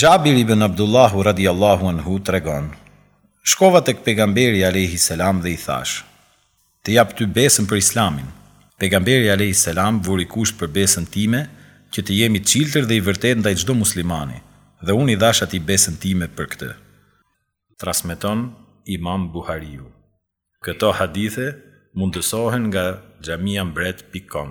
Xhabir ibn Abdullahu radijallahu anhu tregon, Shkova tek Pejgamberi alejhi selam dhe i thashë, Të jap ty besën për Islamin. Pejgamberi alejhi selam vuri kusht për besën time që të jem i çiltër dhe i vërtetë ndaj çdo muslimani, dhe unë i dhashë atij besën time për këtë. Transmeton Imam Buhariu. Këto hadithe mundësohen nga xhamiambret pikë com.